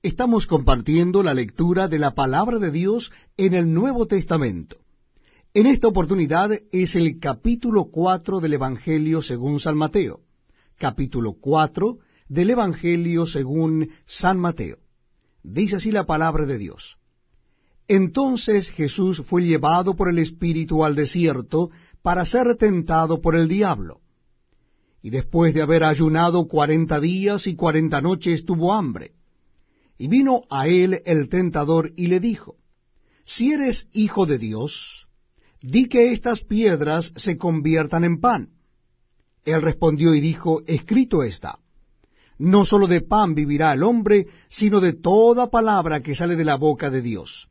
Estamos compartiendo la lectura de la palabra de Dios en el Nuevo Testamento. En esta oportunidad es el capítulo 4 del Evangelio según San Mateo. Capítulo 4 del Evangelio según San Mateo. Dice así la palabra de Dios. Entonces Jesús fue llevado por el Espíritu al desierto para ser tentado por el diablo. Y después de haber ayunado cuarenta días y cuarenta noches tuvo hambre. Y vino a él el tentador y le dijo, Si eres hijo de Dios, di que estas piedras se conviertan en pan. Él respondió y dijo, Escrito está, no sólo de pan vivirá el hombre, sino de toda palabra que sale de la boca de Dios.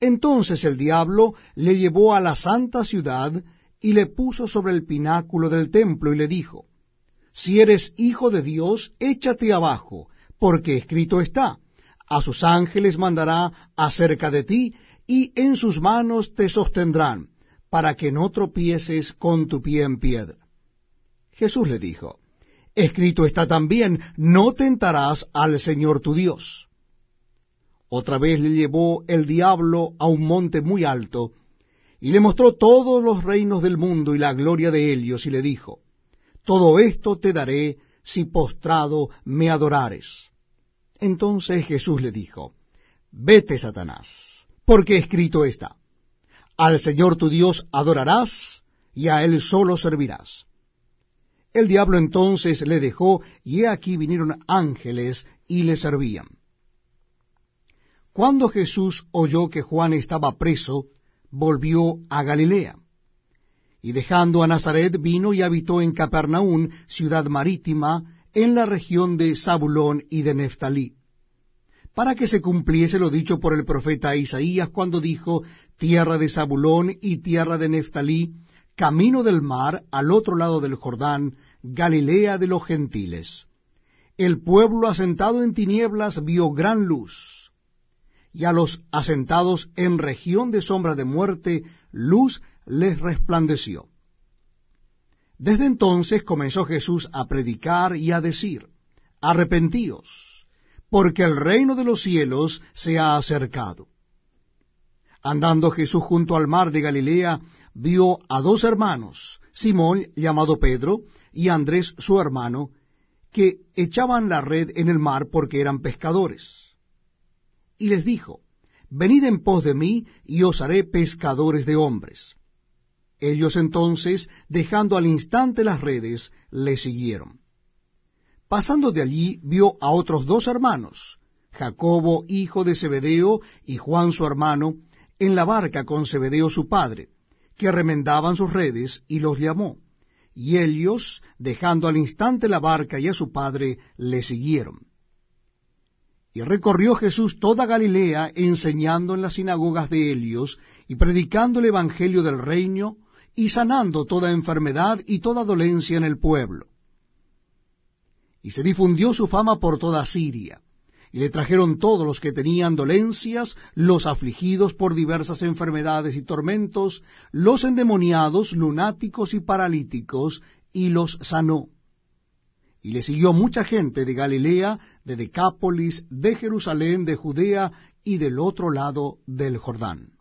Entonces el diablo le llevó a la santa ciudad y le puso sobre el pináculo del templo y le dijo, Si eres hijo de Dios, échate abajo, porque escrito está, a sus ángeles mandará acerca de ti, y en sus manos te sostendrán, para que no tropieces con tu pie en piedra. Jesús le dijo, Escrito está también, no tentarás al Señor tu Dios. Otra vez le llevó el diablo a un monte muy alto, y le mostró todos los reinos del mundo y la gloria de ellos, y le dijo, Todo esto te daré si postrado me adorares. Entonces Jesús le dijo, Vete, Satanás, porque escrito está, Al Señor tu Dios adorarás, y a Él solo servirás. El diablo entonces le dejó, y he aquí vinieron ángeles y le servían. Cuando Jesús oyó que Juan estaba preso, volvió a Galilea y dejando a Nazaret vino y habitó en Capernaum, ciudad marítima, en la región de Zabulón y de Neftalí, para que se cumpliese lo dicho por el profeta Isaías cuando dijo, tierra de Zabulón y tierra de Neftalí, camino del mar al otro lado del Jordán, Galilea de los gentiles. El pueblo asentado en tinieblas vio gran luz, y a los asentados en región de sombra de muerte, luz les resplandeció. Desde entonces comenzó Jesús a predicar y a decir, Arrepentíos, porque el reino de los cielos se ha acercado. Andando Jesús junto al mar de Galilea, vio a dos hermanos, Simón llamado Pedro, y Andrés su hermano, que echaban la red en el mar porque eran pescadores. Y les dijo, Venid en pos de mí, y os haré pescadores de hombres. Ellos entonces, dejando al instante las redes, le siguieron. Pasando de allí, vio a otros dos hermanos, Jacobo, hijo de Zebedeo, y Juan su hermano, en la barca con Zebedeo su padre, que remendaban sus redes, y los llamó. Y ellos, dejando al instante la barca y a su padre, le siguieron. Y recorrió Jesús toda Galilea, enseñando en las sinagogas de Helios, y predicando el Evangelio del reino, y sanando toda enfermedad y toda dolencia en el pueblo. Y se difundió su fama por toda Siria, y le trajeron todos los que tenían dolencias, los afligidos por diversas enfermedades y tormentos, los endemoniados, lunáticos y paralíticos, y los sanó. Y le siguió mucha gente de Galilea, de Decápolis, de Jerusalén, de Judea y del otro lado del Jordán.